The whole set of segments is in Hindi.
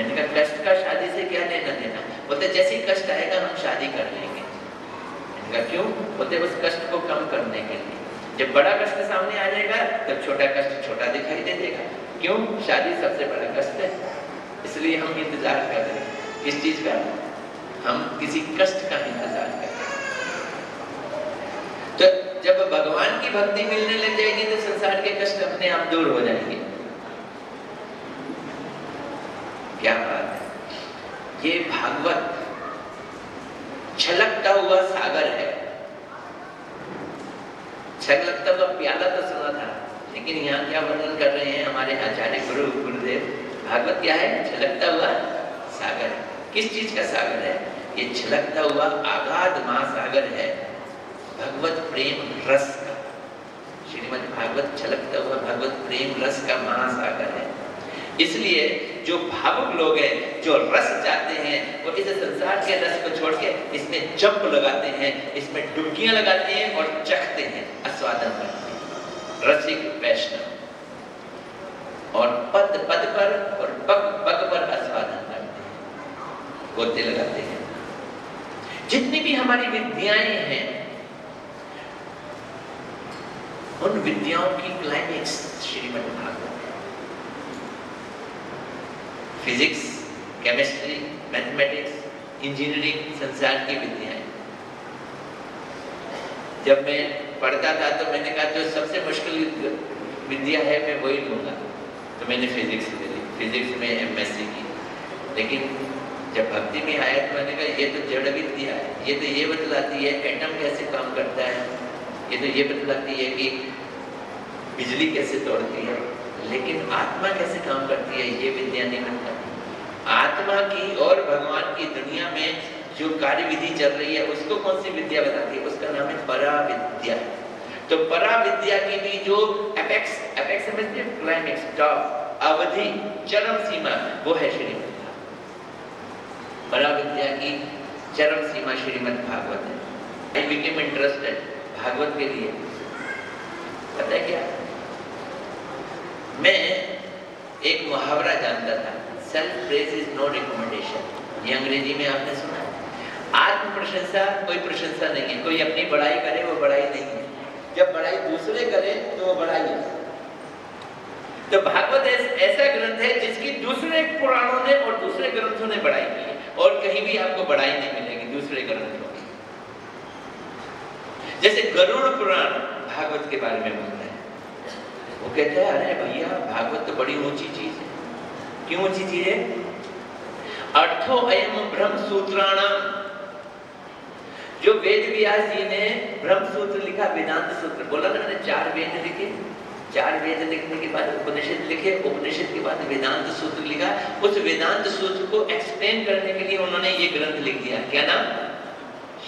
मैंने कहा कष्ट का शादी से क्या लेना देना? बोलते, जैसे ही कष्ट आएगा, हम शादी कर लेंगे। मैंने कहा, क्यों? बोलते उस कष्ट को कम करने के लिए। जब बड़ा कष्ट सामने आ जाएगा, तब छोटा कष्ट छोटा दिखाई दे देगा। क्यों? शादी सबसे बड़ा कष्ट है। इसलिए हम इंतज़ार कर रहे हैं। किस चीज़ का? हम किसी कष्ट का इंतज़ार कर रहे हैं। तो जब भगवान की भक्ति मिलने लग जाएगी तो संसार के कष्ट अपने आप दूर हो जाएँगे। क्या बात है? ये भागवत छलकता हुआ सागर है। छलकता हुआ प्याला तो सुना था, लेकिन यहाँ क्या वर्णन कर रहे हैं हमारे आचार्य गुरु, गुरुदेव? भागवत क्या है? छलकता हुआ सागर। किस चीज़ का सागर है? ये छलकता हुआ आगाध महासागर है। भगवत प्रेम रस का। श्रीमद भागवत छलकता हुआ भगवत प्रेम रस का महासागर है। इसलिए जो भावुक लोग हैं, जो रस चाहते हैं, वो इस संसार के रस को छोड़ के इसमें जंप लगाते हैं, इसमें डुबकियाँ लगाते हैं और चखते हैं, आस्वादन करते हैं। रसिक वैष्णव। और पद पद पर और पग पग पर आस्वादन करते हैं। गोते लगाते हैं। जितनी भी हमारी विद्याएँ हैं, उन विद्याओं की climax Shrimad Bhagavat physics, chemistry, mathematics, engineering संसार की विद्याएँ जब मैं पढ़ता था तो मैंने कहा, जो सबसे मुश्किल विद्या है, मैं वही लूँगा। तो मैंने फिजिक्स ले ली। फिजिक्स में एमएससी की। लेकिन जब भक्ति में आया तो मैंने कहा, ये तो जड़ विद्या है। ये तो ये बतलाती है एटम कैसे काम करता है? ये तो ये बतलाती है कि बिजली कैसे तोड़ती है? लेकिन आत्मा कैसे काम करती है, ये विद्या नहीं बन पाती आत्मा की और भगवान की दुनिया में जो कार्य विधि चल रही है, उसको कौन सी विद्या बताती है? उसका नाम है परा विद्या तो परा विद्या की भी जो एपेक्स एपेक्स समझते हैं क्लाइमेक्स टॉप अवधि, चरम सीमा, वो है श्रीमद परा विद्या की चरम सीमा श्रीमद भागवत है। आई बिकेम इंटरेस्टेड भागवत के लिए। पता है क्या? मैं एक मुहावरा जानता था self praise is no recommendation ये अंग्रेज़ी में आपने सुना आत्म प्रशंसा कोई प्रशंसा नहीं है। कोई अपनी बड़ाई करे, वो बड़ाई नहीं है। जब बड़ाई दूसरे करे तो वो बड़ाई है। तो भागवत ऐसा ग्रंथ है जिसकी दूसरे पुराणों ने और दूसरे ग्रंथों ने बड़ाई की है। और कहीं भी आपको बड़ाई नहीं मिलेगी दूसरे ग्रंथों जैसे गरुड़ पुराण भागवत के बारे में बोलता है। वो कहते हैं, अरे भैया, भागवत तो बड़ी ऊँची चीज़ है। क्यों ऊँची चीज़ है? अर्थो अयम ब्रह्म सूत्राणाम जो वेद व्यास जी ने ब्रह्म सूत्र लिखा, वेदांत सूत्र, बोला ना मैंने, चार वेद लिखे। चार वेद लिखने के बाद उपनिषद लिखे, उपनिषद के बाद वेदांत सूत्र लिखा। उस वेदांत सूत्र को एक्सप्लेन करने के लिए उन्होंने ये ग्रंथ लिख दिया। क्या नाम?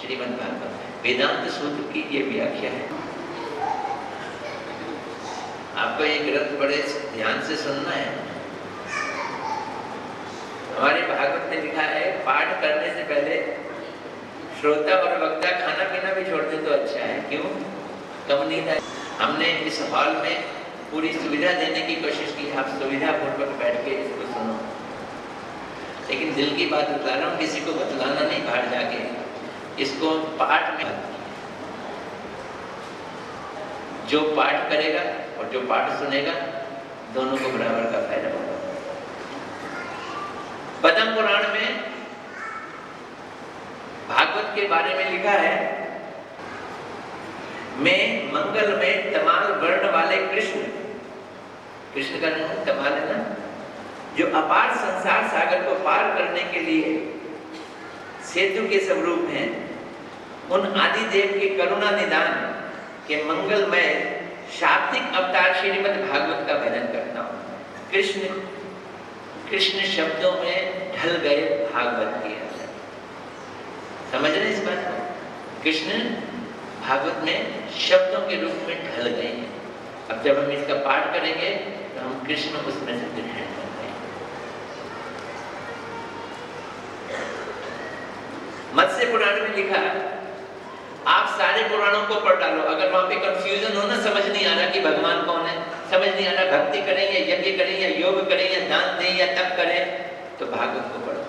श्रीमद भागवत वेदांत सूत्र की ये व्याख्या है। आपको ये ग्रंथ बड़े ध्यान से सुनना है। हमारे भागवत ने लिखा है, पाठ करने से पहले श्रोता और वक्ता खाना पीना भी छोड़ दे तो अच्छा है। क्यों? कम नींद है। हमने इस हॉल में पूरी सुविधा देने की कोशिश की। आप सुविधा पूर्वक बैठ के इसको सुनो। लेकिन दिल की बात बता रहा हूँ, किसी को बतलाना नहीं बाहर जाके। इसको पाठ में जो पाठ करेगा और जो पाठ सुनेगा, दोनों को बराबर का फ़ायदा होगा। पद्म पुराण में भागवत के बारे में लिखा है, मैं मंगल में तमाल वर्ण वाले कृष्ण कृष्ण का नाम तमाल है ना? जो अपार संसार सागर को पार करने के लिए सेतु के स्वरूप हैं, उन आदि देव के करुणा निदान के मंगलमय शाब्दिक अवतार श्रीमद भागवत का भजन करता हूँ। कृष्ण कृष्ण शब्दों में ढल गए भागवत के अंदर। समझ रहे इस बात को? कृष्ण भागवत में शब्दों के रूप में ढल गए हैं। अब जब हम इसका पाठ करेंगे तो हम कृष्ण उसमें से ग्रहण करते हैं। मत्स्य पुराण में लिखा आप सारे पुराणों को पढ़ डालो। अगर वहाँ पे कंफ्यूजन हो ना, समझ नहीं आ रहा कि भगवान कौन है। समझ नहीं आ रहा भक्ति करें या यज्ञ करें या योग करें या दान दें या तप करें तो भागवत को पढ़ो।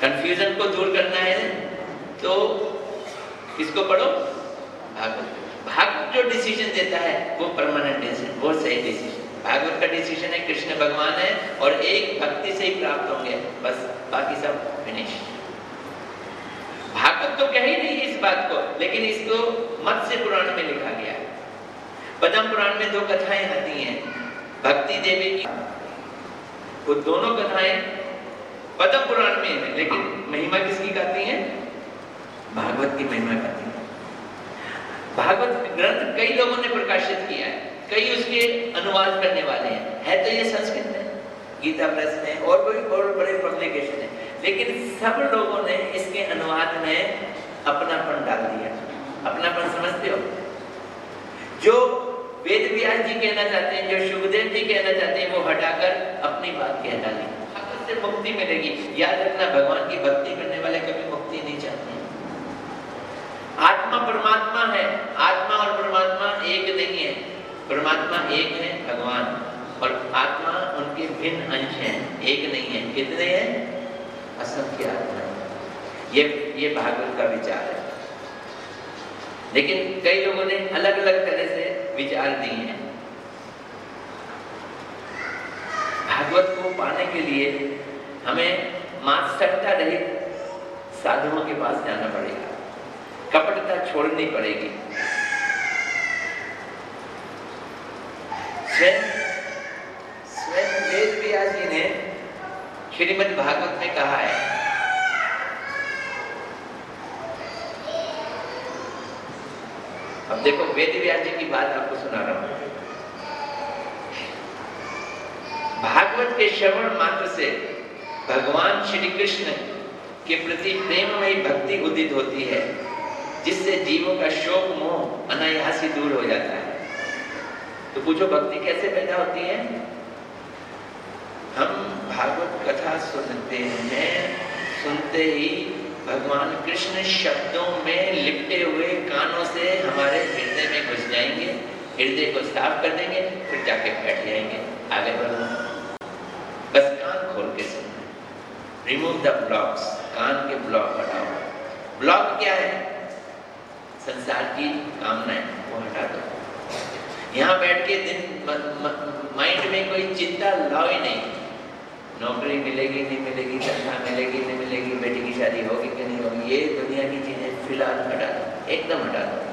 कंफ्यूजन को दूर करना है तो किसको पढ़ो? भागवत भागवत जो डिसीज़न देता है, वो परमानेंट डिसीज़न वो सही डिसीज़न भागवत का डिसीज़न है, कृष्ण भगवान है और एक भक्ति से ही प्राप्त होंगे। बस, बाकी सब फिनिश भागवत तो कह ही नहीं है इस बात को, लेकिन इसको मत्स्य पुराण में लिखा गया है। पदम पुराण में दो कथाएँ आती हैं, भक्ति देवी की। वो दोनों कथाएँ पदम पुराण में है, लेकिन महिमा किसकी कहती है? भागवत की महिमा गाती है। भागवत ग्रंथ कई लोगों ने प्रकाशित किया है, कई उसके अनुवाद करने वाले हैं। है तो ये संस्कृत में, गीता प्रेस में और कोई और बड़े पब्लिकेशन है। लेकिन सब लोगों ने इसके अनुवाद में अपनापन डाल दिया। अपनापन समझते हो? जो वेद व्यास जी कहना चाहते हैं, जो सुखदेव जी कहना चाहते हैं, वो हटाकर अपनी बात कह डाली। से मुक्ति मिलेगी। याद रखना, भगवान की भक्ति करने वाले कभी मुक्ति नहीं चाहते। आत्मा परमात्मा है। आत्मा और परमात्मा एक नहीं है। परमात्मा एक है भगवान। और आत्मा उनके भिन्न अंश हैं। एक नहीं है। कितने हैं? असंख्य आत्मा ये ये भागवत का विचार है। लेकिन कई लोगों ने अलग अलग तरह से विचार दिए हैं। भागवत को पाने के लिए हमें मात्सकता रहित साधुओं के पास जाना पड़ेगा। कपटता छोड़नी पड़ेगी। स्वयं वेद व्यास जी ने श्रीमद भागवत में कहा है। अब देखो, वेद व्यास जी की बात आपको सुना रहा हूँ। भागवत के श्रवण मात्र से भगवान श्री कृष्ण के प्रति प्रेम में भक्ति उदित होती है, जिससे जीवों का शोक, मोह, अनायास ही दूर हो जाता है। तो पूछो, भक्ति कैसे पैदा होती है? भागवत कथा सुनते हैं। सुनते ही भगवान कृष्ण शब्दों में लिपटे हुए कानों से हमारे हृदय में घुस जाएँगे, हृदय को साफ़ कर देंगे, फिर जाके बैठ जाएँगे। आगे बढ़ना बस कान खोल के सुन। रिमूव द ब्लॉक्स कान के ब्लॉक हटाओ। ब्लॉक क्या है? संसार की कामनाएँ, वो हटा दो। यहाँ बैठ के दिन माइंड में कोई चिंता लाओ ही नहीं। नौकरी मिलेगी, नहीं मिलेगी धंधा मिलेगी, नहीं मिलेगी, बेटी की शादी होगी कि नहीं होगी, ये दुनिया की चीज़ें फ़िलहाल हटा दो, एकदम हटा दो।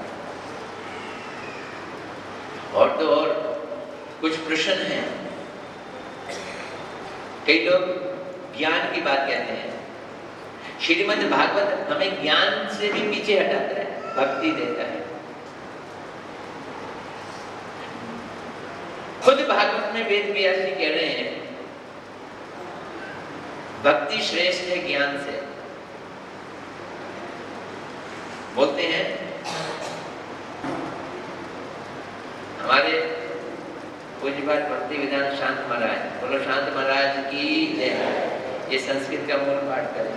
और तो और कुछ प्रश्न हैं। कई लोग ज्ञान की बात कहते हैं। श्रीमद भागवत हमें ज्ञान से भी पीछे हटाता है, भक्ति देता है। खुद भागवत में वेद व्यास जी कह रहे हैं भक्ति श्रेष्ठ है ज्ञान से। बोलते हैं, हमारे पूज्य बात भक्ति विधान शांत महाराज, बोलो शांत महाराज की ये संस्कृत का मूल पाठ करें।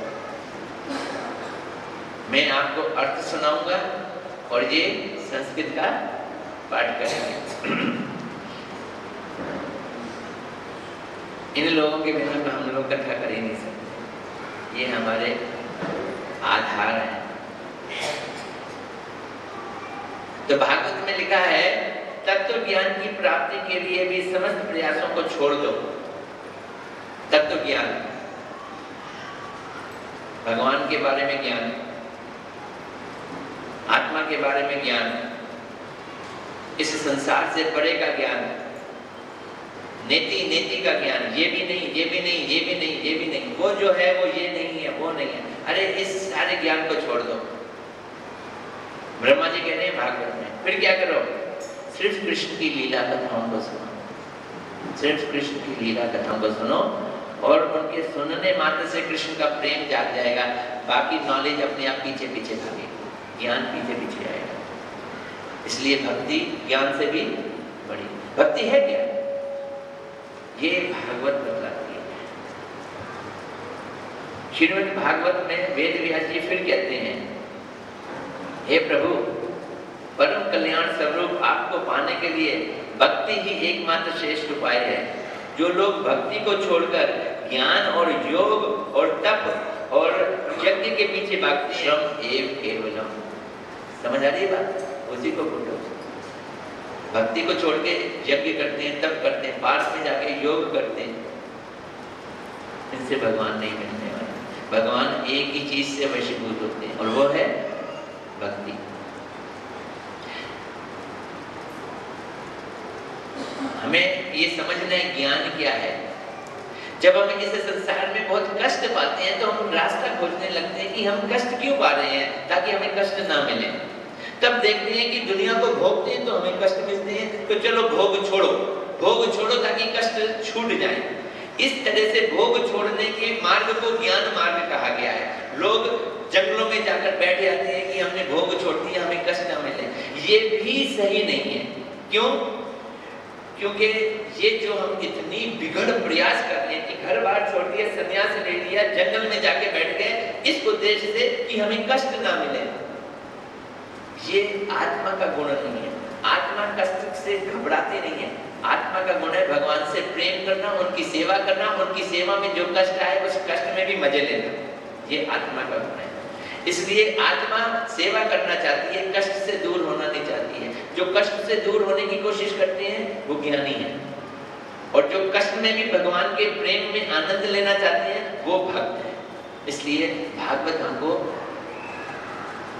मैं आपको अर्थ सुनाऊँगा और ये संस्कृत का पाठ करेंगे। इन लोगों के बिना तो हम लोग कथा कर ही नहीं सकते। ये हमारे आधार हैं। तो भागवत में लिखा है, तत्व ज्ञान की प्राप्ति के लिए भी समस्त प्रयासों को छोड़ दो। तत्व ज्ञान। भगवान के बारे में ज्ञान। आत्मा के बारे में ज्ञान। इस संसार से परे का ज्ञान। नेति नेति का ज्ञान, ये भी नहीं, ये भी नहीं, ये भी नहीं, ये भी नहीं। वो जो है, वो ये नहीं है, वो नहीं है। अरे, इस सारे ज्ञान को छोड़ दो। ब्रह्मा जी कह रहे हैं, भागवत में। फिर क्या करो? सिर्फ़ कृष्ण की लीला कथाओं को सुनो। सिर्फ़ कृष्ण की लीला कथाओं को सुनो और उनके सुनने मात्र से कृष्ण का प्रेम जाग जाएगा। बाकी नॉलेज अपने आप पीछे पीछे भागेगी ज्ञान पीछे पीछे आएगा। इसलिए भक्ति ज्ञान से भी बड़ी। भक्ति है क्या? ये भागवत बतलाती है। श्रीमद भागवत में वेद व्यास जी फिर कहते हैं हे प्रभु परम कल्याण स्वरूप आपको पाने के लिए भक्ति ही एकमात्र श्रेष्ठ उपाय है। जो लोग भक्ति को छोड़कर ज्ञान और योग और तप और यज्ञ के पीछे भागते श्रम। एव केवलम। समझ आ रही है बात? उसी को बोलो भक्ति को छोड़ के यज्ञ करते हैं, तप करते हैं पार्थ में जाके योग करते हैं। इनसे भगवान नहीं मिलने वाले। भगवान एक ही चीज़ से वशीभूत होते हैं, और वो है भक्ति। हमें ये समझना है, ज्ञान क्या है? जब हम इस संसार में बहुत कष्ट पाते हैं तो हम रास्ता खोजने लगते हैं कि हम कष्ट क्यों पा रहे हैं, ताकि हमें कष्ट ना मिले। तब देखते हैं कि दुनिया को भोगते हैं तो हमें कष्ट मिलते हैं। तो चलो भोग छोड़ो। भोग छोड़ो ताकि कष्ट छूट जाए। इस तरह से भोग छोड़ने के मार्ग को ज्ञान मार्ग कहा गया है। लोग जंगलों में जाकर बैठ जाते हैं कि हमने भोग छोड़ दिया, हमें कष्ट ना मिले। ये भी सही नहीं है। क्यों? क्योंकि ये जो हम इतनी बिगड़ प्रयास कर रहे हैं कि घर बार छोड़ दिया, संन्यास ले लिया, जंगल में जाके बैठ गए, इस उद्देश्य से कि हमें कष्ट ना मिले। ये आत्मा का गुण नहीं है। आत्मा कष्ट से घबराते नहीं है। आत्मा का गुण है भगवान से प्रेम करना, उनकी सेवा करना, उनकी सेवा में जो कष्ट आए, उस कष्ट में भी मज़े लेना। ये आत्मा का गुण है। इसलिए आत्मा सेवा करना चाहती है, कष्ट से दूर होना नहीं चाहती है। जो कष्ट से दूर होने की कोशिश करते हैं, वो ज्ञानी है। और जो कष्ट में भी भगवान के प्रेम में आनंद लेना चाहते हैं, वो भक्त है। इसलिए भागवत हमको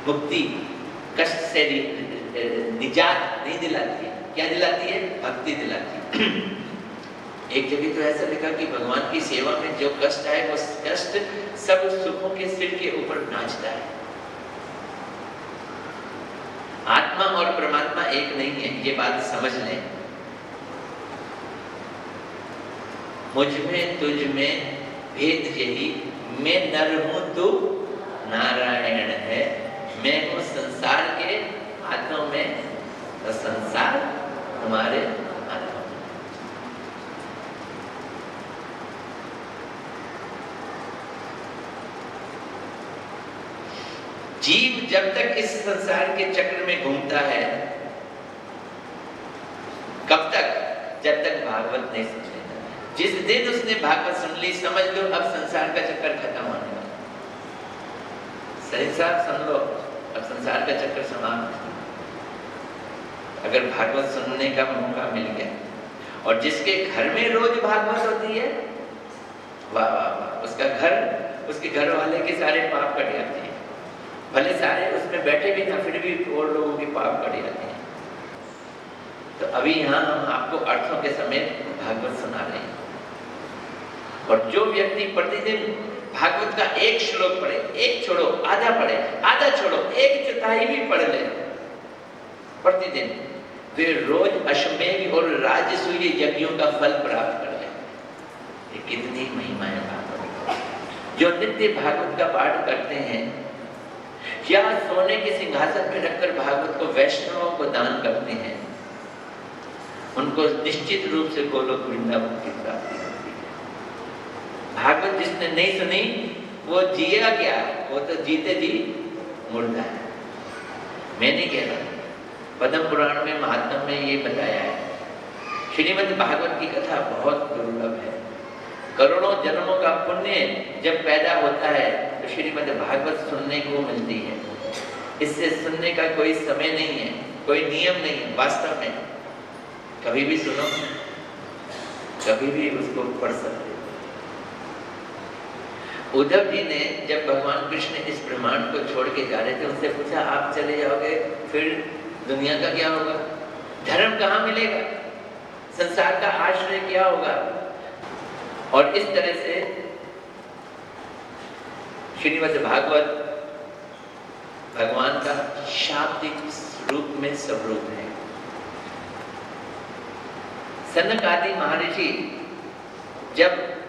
मुक्ति कष्ट से निजात नहीं दिलाती है। क्या दिलाती है? भक्ति दिलाती है। एक जगह तो ऐसा लिखा कि भगवान की सेवा में जो कष्ट आए, वो कष्ट सब सुखों के सिर के ऊपर नाचता है। आत्मा और परमात्मा एक नहीं है, ये बात समझ लें। मुझमें, तुझ में भेद यही। मैं नर हूँ, तू नारायण है। मैं हूँ संसार के हाथों में तो संसार हमारे जीव जब तक इस संसार के चक्र में घूमता है, कब तक? जब तक भागवत नहीं सुन लेता जिस दिन उसने भागवत सुन ली, समझ लो, अब संसार का चक्कर खत्म होने वाला सही साहब सुन लो अब संसार का चक्कर समाप्त अगर भागवत सुनने का मौका मिल गया, और जिसके घर में रोज भागवत होती है, वाह वाह वाह, उसका घर, उसके घर वाले के सारे पाप कट जाते हैं। भले सारे उसमें बैठे भी ना, फिर भी और लोगों के पाप कट जाते हैं। तो अभी यहाँ हम आपको अर्थों के समेत भागवत सुना रहे हैं। और जो व्यक्ति प्रतिदिन भागवत का एक श्लोक पढ़े, एक छोड़ो, आधा पढ़े, आधा छोड़ो, एक चौथाई भी पढ़ ले। प्रतिदिन। वे रोज अश्वमेघ और राजसूय यज्ञों का फल प्राप्त कर ले। कितनी महिमा है भागवत जो नित्य भागवत का पाठ करते हैं, या सोने के सिंहासन में रखकर भागवत को वैष्णवों को दान करते हैं, उनको निश्चित रूप से गोलोक वृंदावन की प्राप्ति जिसने नहीं सुनी, वो जिया क्या? वो तो जीते जी मुर्दा है। मैं नहीं कह रहा। पद्म पुराण में महात्मा में ये बताया है। श्रीमद भागवत की कथा बहुत दुर्लभ है। करोड़ों जन्मों का पुण्य जब पैदा होता है तो श्रीमद भागवत सुनने को मिलती है। इससे सुनने का कोई समय नहीं है, कोई नियम नहीं है, वास्तव में। कभी भी सुनो, कभी भी उसको पढ़ सकते उद्धव जी ने, जब भगवान कृष्ण इस ब्रह्मांड को छोड़ के जा रहे थे, उनसे पूछा, आप चले जाओगे? फिर दुनिया का क्या होगा? धर्म कहाँ मिलेगा? संसार का आश्रय क्या होगा? और इस तरह से श्रीमद भागवत भगवान का शाब्दिक रूप में स्वरूप है। सनक आदि महर्षि जब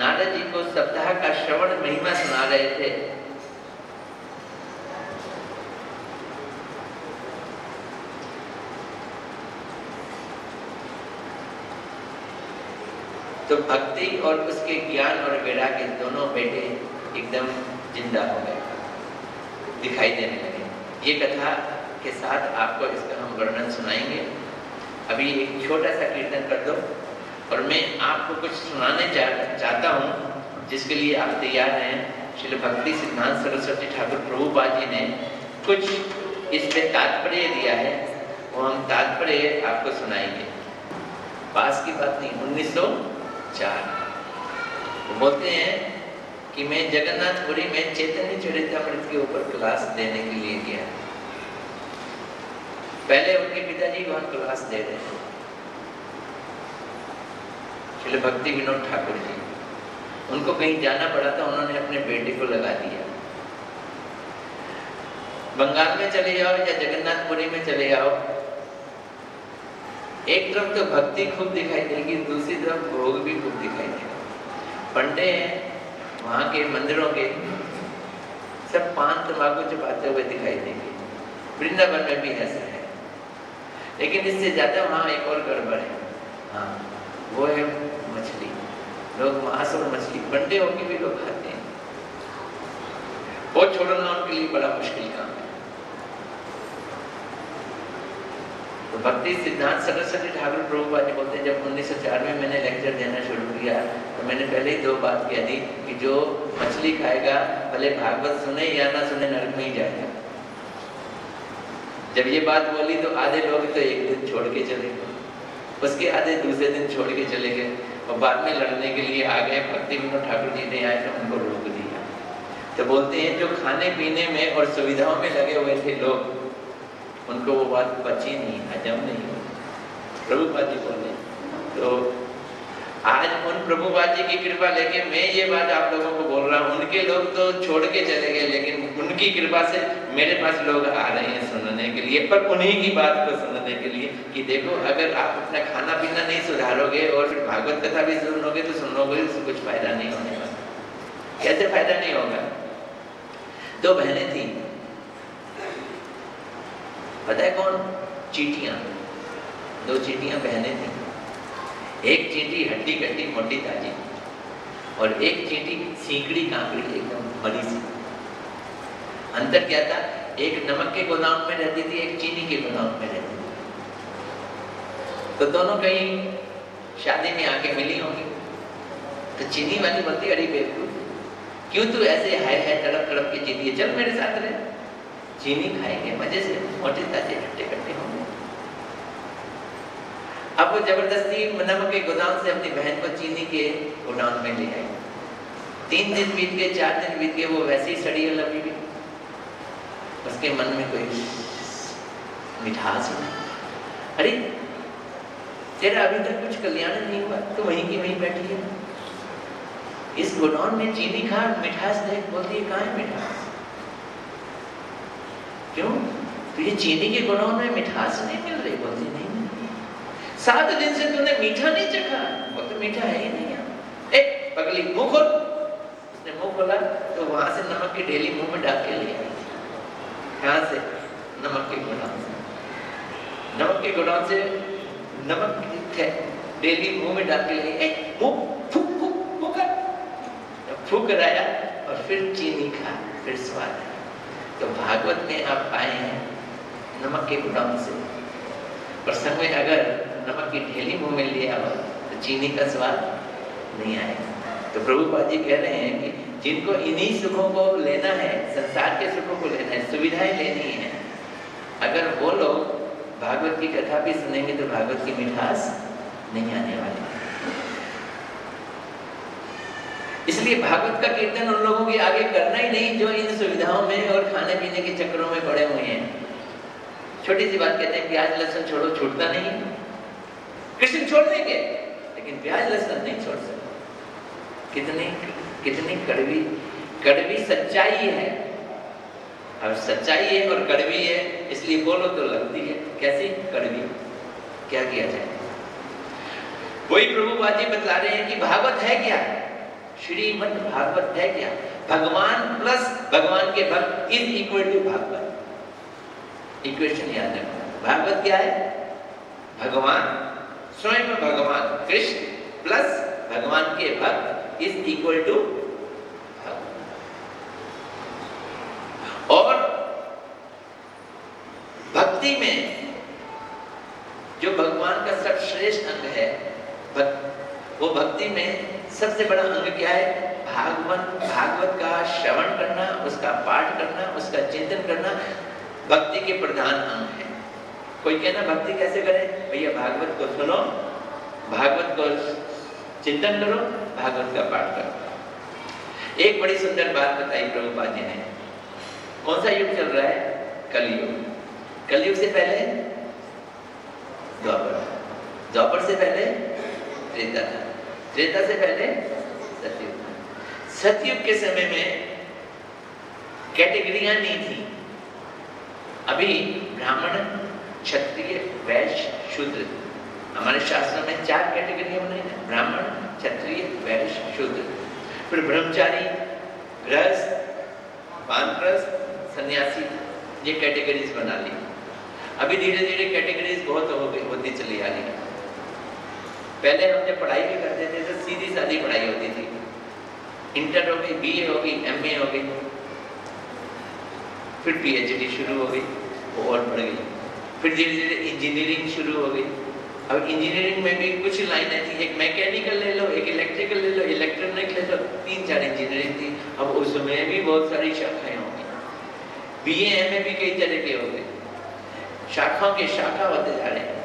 नारद जी को सप्ताह का श्रवण महिमा सुना रहे थे तो भक्ति और उसके ज्ञान और वैराग्य दोनों बेटे एकदम ज़िंदा हो गए दिखाई देने लगे ये कथा के साथ आपको इसका हम वर्णन सुनाएँगे अभी एक छोटा सा कीर्तन कर दो. और मैं आपको कुछ सुनाने चा, चाहता हूँ जिसके लिए आप तैयार हैं। श्री भक्ति सिद्धांत सरस्वती ठाकुर प्रभुपाद जी ने कुछ इस पे तात्पर्य दिया है वो हम तात्पर्य आपको सुनाएँगे। पास की बात नहीं 1904 वो बोलते हैं कि मैं जगन्नाथपुरी में चैतन्य चरितमृत के ऊपर क्लास देने के लिए गया। पहले उनके पिताजी वहाँ क्लास दे रहे थे। श्री भक्ति विनोद ठाकुर जी। उनको कहीं जाना पड़ा था, उन्होंने अपने बेटे को लगा दिया। बंगाल में चले जाओ या जगन्नाथपुरी में चले जाओ, एक तरफ़ तो भक्ति खूब दिखाई देगी, दूसरी तरफ़ भोग भी खूब दिखाई देगा। पंडे हैं, वहाँ के मंदिरों के, सब पान तंबाकू चपाते हुए दिखाई देंगे। वृंदावन में भी ऐसा है। लेकिन इससे ज़्यादा वहाँ एक और गड़बड़ है। हाँ वो है लोग मांस और मछली बंडे होके भी लोग खाते हैं। वो छोड़ना उनके लिए बड़ा मुश्किल काम है। तो भक्ति सिद्धांत सरस्वती ठाकुर प्रभुपा जी बोलते हैं, जब उन्नीस में मैंने लेक्चर देना शुरू किया तो मैंने पहले ही दो बात कह दी कि जो मछली खाएगा, भले भागवत सुने या ना सुने, नरक में ही जाएगा। जब ये बात बोली तो आधे लोग तो एक दिन छोड़ के चले गए। उसके आधे दूसरे दिन छोड़ के चले गए। और बाद में लड़ने के लिए आ गए, भक्ति विनोद ठाकुर जी ने आए तो उनको रोक दिया। तो बोलते हैं, जो खाने पीने में और सुविधाओं में लगे हुए थे लोग, उनको वो बात बची नहीं, हजम नहीं हुई। प्रभुपाद जी बोले तो आज उन प्रभुपाद जी की कृपा लेके मैं ये बात आप लोगों को बोल रहा हूँ। उनके लोग तो छोड़ के चले गए, लेकिन उनकी कृपा से मेरे पास लोग आ रहे हैं सुनने के लिए, पर उन्हीं की बात को सुनने के लिए कि देखो, अगर आप अपना खाना पीना नहीं सुधारोगे और फिर भागवत कथा भी सुनोगे तो सुनोगे तो कुछ फ़ायदा नहीं होने वाला। कैसे फ़ायदा नहीं होगा? दो बहनें थी। पता है कौन? चीटियाँ। दो चीटियाँ बहनें थी। एक चींटी हड्डी कट्टी मोटी ताजी। और एक चींटी सीकड़ी कांकड़ी एकदम मरी सी। अंतर क्या था? एक नमक के गोदाम में रहती थी, एक चीनी के गोदाम में रहती थी। तो दोनों कहीं शादी में आके मिली होंगी। तो चीनी वाली बोलती, अरे बेवकूफ़, क्यों तू ऐसे हाय हाय, तड़प तड़प के है? चल मेरे साथ रहे। चीनी खाएँगे, मज़े से, मोटे ताजे हट्टे कट्टे होंगे। अब वो ज़बरदस्ती नमक के गोदाम से अपनी बहन को चीनी के गोदाम में ले आई। तीन दिन बीत गए, चार दिन बीत गए, वो वैसे ही सड़ी और लगी गई। उसके मन में कोई मिठास नहीं। अरे, तेरा अभी तक कुछ कल्याण नहीं हुआ तो वहीं की वहीं बैठी है। इस गोडाउन में चीनी खा, मिठास देख, बोलती है, कहाँ है मिठास? क्यों? तो ये चीनी के गोडाउन में मिठास नहीं मिल रही, बोलती सात दिन से तूने मीठा नहीं चखा? वो तो मीठा है ही नहीं ए, पगली, मुँह खोल। उसने मुँह खोला तो वहाँ से नमक की डेली मुँह में डाल के ले आई। कहाँ से नमक के गोदाम से। नमक के गोदाम से नमक डेली मुँह में डाल के ले मुँह फूक फूक फूक फूक कराया और फिर चीनी खा, फिर स्वाद आया। तो भागवत में आप आए हैं नमक के गोदाम से। प्रसंग में अगर नमक की ढेली मुँह में लिया हो तो चीनी का स्वाद नहीं आएगा तो प्रभुपाद जी कह रहे हैं कि जिनको इन्हीं सुखों को लेना है, संसार के सुखों को लेना है, सुविधाएँ लेनी है। अगर वो लोग भागवत की कथा भी सुनेंगे तो भागवत की मिठास नहीं आने वाली। इसलिए भागवत का कीर्तन उन लोगों के आगे करना ही नहीं, जो इन सुविधाओं में और खाने पीने के चक्रों में पड़े हुए हैं। छोटी सी बात कहते हैं प्याज लहसुन छोड़ो, छूटता नहीं। कृष्ण छोड़ देंगे? लेकिन प्याज लहसुन नहीं छोड़ सकते। कितनी कितनी कड़वी कड़वी सच्चाई है। अब सच्चाई है और कड़वी है, इसलिए बोलो तो लगती है। कैसी कड़वी? क्या किया जाए? वही प्रभुपाद जी बता रहे हैं कि भागवत है क्या? श्रीमद भागवत है क्या? भगवान प्लस भगवान के भक्त is equal to Bhagavat. Equation याद रखना भागवत क्या है? भगवान स्वयं भगवान कृष्ण प्लस भगवान के भक्त इज़ इक्वल टू और भक्ति में जो भगवान का सर्वश्रेष्ठ अंग है वो भक्ति में सबसे बड़ा अंग क्या है? भागवत भागवत का श्रवण करना, उसका पाठ करना, उसका चिंतन करना, भक्ति के प्रधान अंग है। कोई कहना भक्ति कैसे करे? भैया, भागवत को सुनो, भागवत को चिंतन करो, भागवत का पाठ करो। एक बड़ी सुंदर बात बताई प्रभुपाद जी ने। कौन सा युग चल रहा है? कलयुग। कलयुग से पहले द्वापर। द्वापर से पहले त्रेता था। त्रेता से पहले सतयुग सतयुग के समय में कैटेगरियाँ नहीं थी। अभी ब्राह्मण क्षत्रिय, वैश्य, शूद्र। हमारे शास्त्र में चार कैटेगरियाँ बनाई हैं, ब्राह्मण, क्षत्रिय, वैश्य, शूद्र। फिर ब्रह्मचारी सन्यासी, ये कैटेगरीज बना ली अभी धीरे धीरे कैटेगरीज बहुत हो गई, होती चली आ रही पहले हम जब पढ़ाई भी करते थे तो सीधी सादी पढ़ाई होती थी। इंटर हो गई बीए हो गई एमए हो गई। फिर पीएचडी शुरू हो गई और बढ़ गई। फिर धीरे धीरे इंजीनियरिंग शुरू हो गई। अब इंजीनियरिंग में भी कुछ लाइनें थी एक मैकेनिकल ले लो, एक इलेक्ट्रिकल ले लो इलेक्ट्रॉनिक ले लो, तीन चार इंजीनियरिंग थी। अब उसमें भी बहुत सारी शाखाएँ होंगी। बी ए भी कई तरह के हो गए। शाखाओं के शाखा होते जा रहे हैं।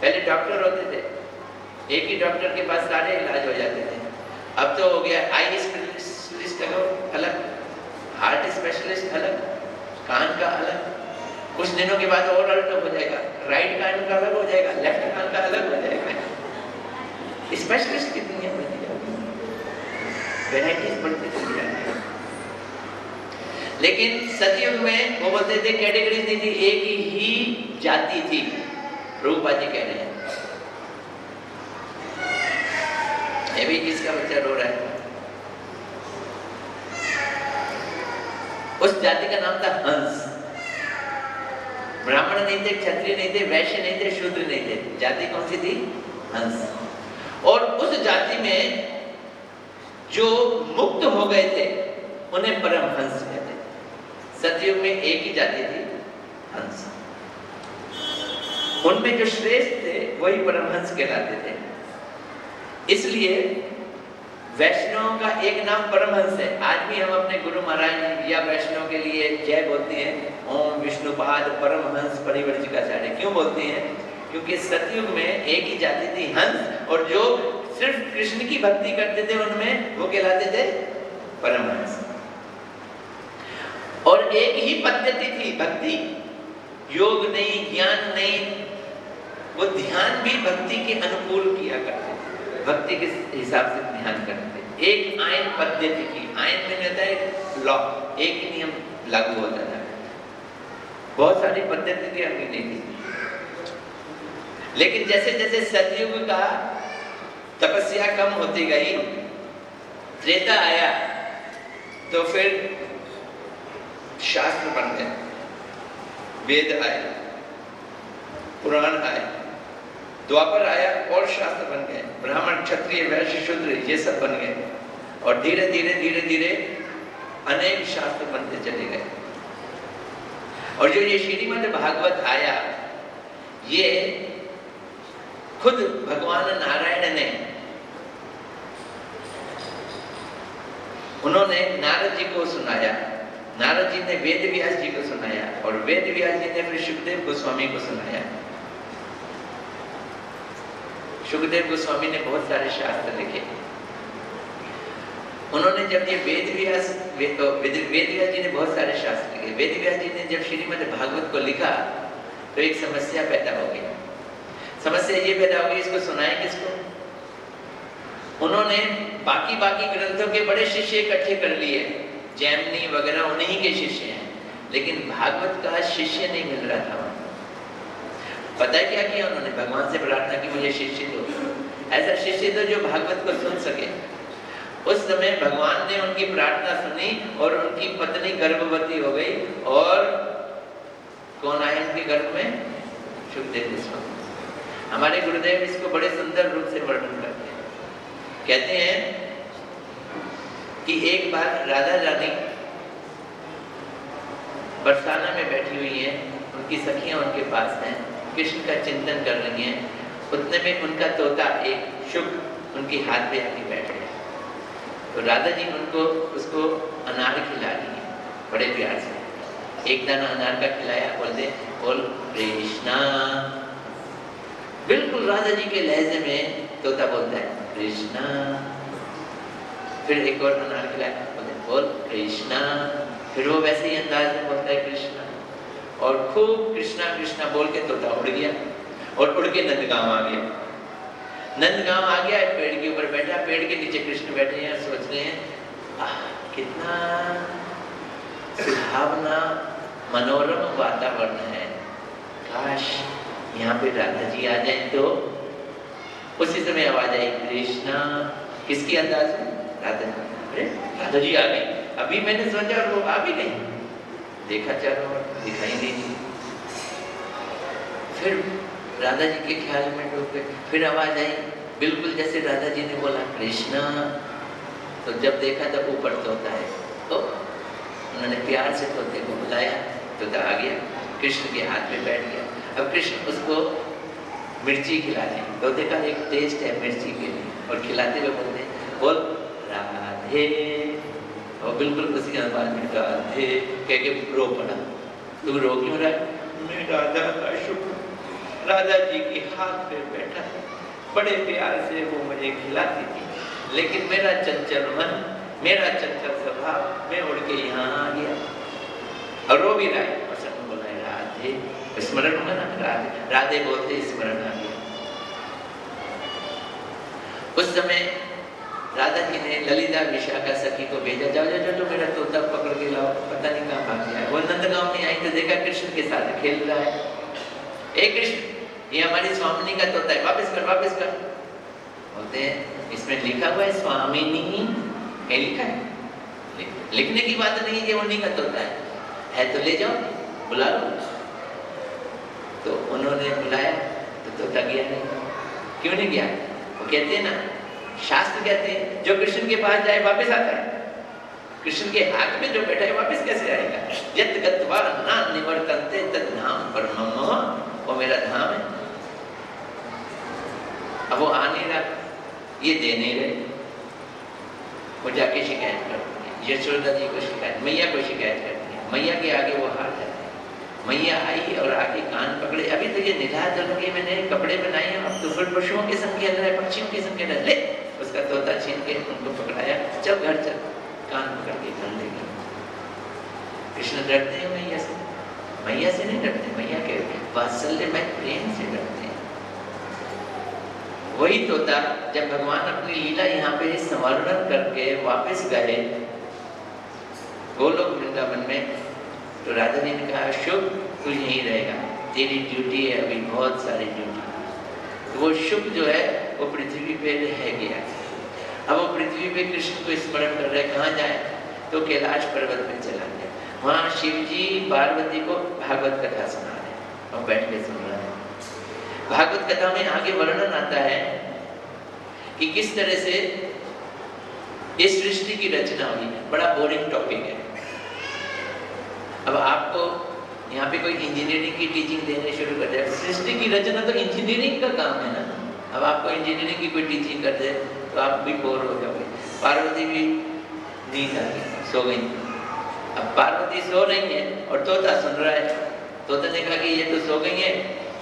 पहले डॉक्टर होते थे। एक ही डॉक्टर के पास सारे इलाज हो जाते थे। अब तो हो गया आई स्पेशलिस्ट अलग हार्ट स्पेशलिस्ट अलग, कान का अलग। कुछ दिनों के बाद और अलग हो जाएगा। राइट कान का अलग हो जाएगा लेफ़्ट कान का अलग हो जाएगा। स्पेशलिस्ट कितनी है बढ़ती जाती है। लेकिन सतयुग में वो बोलते थे कैटेगरीज नहीं थी, एक ही जाति थी। रूपा जी कह रहे हैं। ये भी किसका बच्चा रो रहा है? उस जाति का नाम था हंस। ब्राह्मण नहीं थे, क्षत्रिय नहीं थे, वैश्य नहीं थे, शूद्र नहीं थे। जाति कौन सी थी? हंस। और उस जाति में जो मुक्त हो गए थे, उन्हें परमहंस कहते सतयुग में एक ही जाति थी, हंस। उनमें जो श्रेष्ठ थे, वही परमहंस कहलाते थे। इसलिए वैष्णव का एक नाम परमहंस है। आज भी हम अपने गुरु महाराज या वैष्णव के लिए जय बोलते हैं। ओम विष्णुपाद परमहंस परिवर्जिकाचार्य। क्यों बोलते हैं? क्योंकि सतयुग में एक ही जाति थी, हंस, और जो सिर्फ़ कृष्ण की भक्ति करते थे, उनमें वो कहलाते थे परमहंस। और एक ही पद्धति थी भक्ति। योग नहीं, ज्ञान नहीं, वो ध्यान भी भक्ति के अनुकूल किया करते भक्ति के हिसाब से ध्यान करते थे एक आयन पद्धति की, आयन में होता है लॉ, एक ही नियम लागू होता था बहुत सारी पद्धति थी अभी नहीं थी लेकिन जैसे जैसे सतयुग का तपस्या कम होती गई, त्रेता आया तो फिर शास्त्र बन गए वेद आए, पुराण आए द्वापर आया और शास्त्र बन गए। ब्राह्मण, क्षत्रिय वैश्य शूद्र, ये सब बन गए। और धीरे धीरे धीरे धीरे अनेक शास्त्र बनते चले गए। और जो ये श्रीमद भागवत आया, ये खुद भगवान नारायण ने उन्होंने नारद जी को सुनाया। नारद जी ने वेद व्यास जी को सुनाया और वेद व्यास जी ने फिर सुखदेव गोस्वामी को सुनाया। सुखदेव गोस्वामी ने बहुत सारे शास्त्र लिखे। उन्होंने जब ये वेद व्यास वेद, वेद व्यास जी ने बहुत सारे शास्त्र लिखे। वेद व्यास जी ने जब श्रीमद भागवत को लिखा तो एक समस्या पैदा हो गई। समस्या ये पैदा हो गई इसको सुनाए किसको? उन्होंने बाकी बाकी ग्रंथों के बड़े शिष्य इकट्ठे कर लिए। जैमनी वगैरह उन्हीं के शिष्य हैं। लेकिन भागवत का शिष्य नहीं मिल रहा था। पता है क्या किया उन्होंने? भगवान से प्रार्थना की, मुझे शिष्य दो। ऐसा शिष्य दो जो भागवत को सुन सके। उस समय भगवान ने उनकी प्रार्थना सुनी और उनकी पत्नी गर्भवती हो गई और कौन आए उनके गर्भ में? सुखदेव हमारे गुरुदेव इसको बड़े सुंदर रूप से वर्णन करते हैं। कहते हैं कि एक बार राधा रानी बरसाना में बैठी हुई है, उनकी सखियाँ उनके पास हैं। कृष्ण का चिंतन कर रही हैं, उतने में उनका तोता एक शुभ उनके हाथ पे आके बैठ गया। तो राधा जी उनको, उसको अनार खिला दिए बड़े प्यार से। एक दाना अनार का खिलाया बोलते बोल, कृष्णा। बिल्कुल राधा जी के लहजे में तोता बोलता है, कृष्णा। फिर एक और अनार खिलाया बोल, कृष्णा। फिर वो वैसे ही अंदाज में बोलता है, कृष्णा। और खूब कृष्णा कृष्णा बोल के तोता उड़ गया और उड़ के नंदगांव आ गया। नंदगांव आ गया पेड़ के ऊपर बैठा, पेड़ के नीचे कृष्ण बैठे हैं, सोच रहे हैं कितना सुहावना मनोरम वातावरण है। काश यहाँ पे राधा जी आ जाए तो उसी समय आवाज़ आई, कृष्णा, किसकी अंदाज में? राधा जी राधा जी आ गई। अभी मैंने सोचा और वो आ भी गई। देखा चारों दिखाई नहीं दी। फिर राधा जी के ख्याल में डूब गए। फिर आवाज़ आई, बिल्कुल जैसे राधा जी ने बोला, कृष्णा। तो जब देखा तब ऊपर तोता है तो उन्होंने प्यार से तोते को बुलाया, तोता आ गया, कृष्ण के हाथ में बैठ गया। अब कृष्ण उसको मिर्ची खिला रहे तोते का एक टेस्ट है मिर्ची के लिए। और खिलाते हुए बोलते बोल, राधे। और बिल्कुल किसी उसी आवाज़ में राधे कह के रो पड़ा। तू रो क्यों रहा मैं राधा का शुक्र राधा जी के हाथ पे बैठा बड़े प्यार से वो मुझे खिलाती थी। लेकिन मेरा चंचल मन, मेरा चंचल स्वभाव, मैं उड़ के यहाँ आ गया। और रो भी रहा और सब बोला, राधे, स्मरण होगा ना, राधे। राधे बोलते, स्मरण आ गया। उस समय राधा जी ने ललिता विशाखा सखी को भेजा। जाओ जाओ जो मेरा तोता पकड़ के लाओ। पता नहीं कहाँ भाग गया वो नंदगांव में आई तो देखा कृष्ण के साथ खेल रहा है। ए, कृष्ण, ये हमारी स्वामिनी का तोता है। वापस कर वापस कर। बोलते हैं, इसमें लिखा हुआ है, स्वामिनी, कहीं लिखा है? लिखने की बात नहीं है उन्हीं का तोता है। है तो ले जाओ, बुला लो। तो उन्होंने बुलाया तो तोता गया नहीं। क्यों नहीं गया? वो कहते हैं ना शास्त्र कहते हैं, जो कृष्ण के पास जाए वापस आता है। कृष्ण के हाथ में जो बैठा है, वापस कैसे आएगा? ना निवर्तनते धाम परमम वो मेरा धाम है। अब वो आ नहीं रहा। ये दे नहीं रहे। वो जाके शिकायत करती है। यशोदा जी को शिकायत, मैया को शिकायत करती है। मैया के आगे वो हार जाते मैया आई और आके कान पकड़े। अभी तो ये निगाह जल के मैंने कपड़े बनाए अब तो फिर पशुओं के संख्या रहे पक्षियों की संख्या ले। उसका तोता छीन के उनको पकड़ाया। चल घर चल। कान पकड़ के घर ले कृष्ण डरते हैं मैया से। मैया से नहीं डरते, मैया के वात्सल्य में प्रेम से डरते हैं। वही तोता जब भगवान अपनी लीला यहाँ पे संवर्णन करके वापस गए, गोलोक वृंदावन में तो राधा जी ने कहा, शुभ, तू यहीं रहेगा। तेरी ड्यूटी है, अभी बहुत सारी ड्यूटी तो वो शुभ जो है, वो पृथ्वी पे गया अब वो पृथ्वी पे कृष्ण को स्मरण कर रहे कहाँ जाए? तो कैलाश पर्वत पे चला गया। वहाँ शिव जी पार्वती को भागवत कथा सुना रहे और बैठ के सुन रहे हैं। भागवत कथा में आगे वर्णन आता है कि किस तरह से इस सृष्टि की रचना हुई। है बड़ा बोरिंग टॉपिक है। अब आपको यहाँ पे कोई इंजीनियरिंग की टीचिंग देने शुरू कर दे। सृष्टि की रचना तो इंजीनियरिंग का काम है ना। अब आपको इंजीनियरिंग की कोई टीचिंग कर दे। तो आप भी बोर हो जाओगे। पार्वती भी नींद आ गई सो गई। अब पार्वती सो रही है और तोता सुन रहा है। तोता ने कहा कि ये तो सो गई है,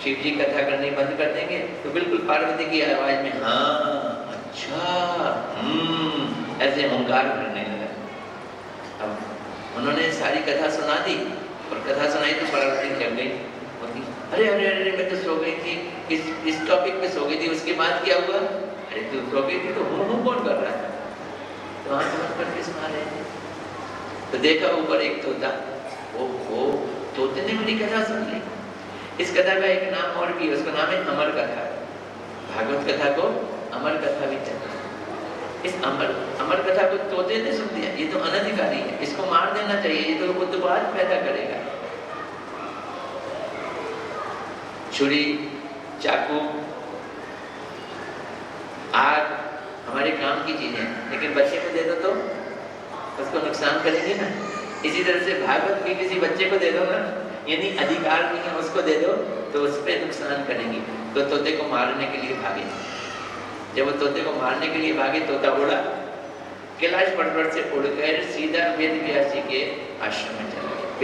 शिव जी कथा करनी बंद कर देंगे। तो बिल्कुल पार्वती की आवाज़ में हाँ अच्छा हम्म ऐसे हंकार करने लगा। अब उन्होंने सारी कथा सुना दी और कथा सुनाई तो पार्वती जग गई। अरे अरे अरे, मैं तो सो गई थी। इस इस टॉपिक पे सो गई थी, उसके बाद क्या हुआ? अरे तू सो गई तो हूँ हूँ कौन कर रहा था तो हाँ समझ कर के सुना रहे थे तो देखा ऊपर एक तोता। ओ ओ तोते ने मेरी कथा सुन ली। इस कथा का एक नाम और भी है, उसका नाम है अमर कथा। भागवत कथा को अमर कथा भी कहते इस अमर अमर कथा को तोते ने सुन लिया। ये तो अनधिकारी है। इसको मार देना चाहिए। ये तो उत्पाद पैदा करेगा। छुरी, चाकू आग हमारे काम की चीज़ें लेकिन बच्चे को दे दो तो उसको नुकसान करेंगे ना। इसी तरह से भागवत भी किसी बच्चे को दे दो ना। यानी अधिकार नहीं है, उसको दे दो तो उस पर नुकसान करेंगे। तो तोते को मारने के लिए भागे। जब वो तोते को मारने के लिए भागे, तोता उड़ा। कैलाश पर्वत से उड़कर सीधा वेद व्यास जी के आश्रम में चला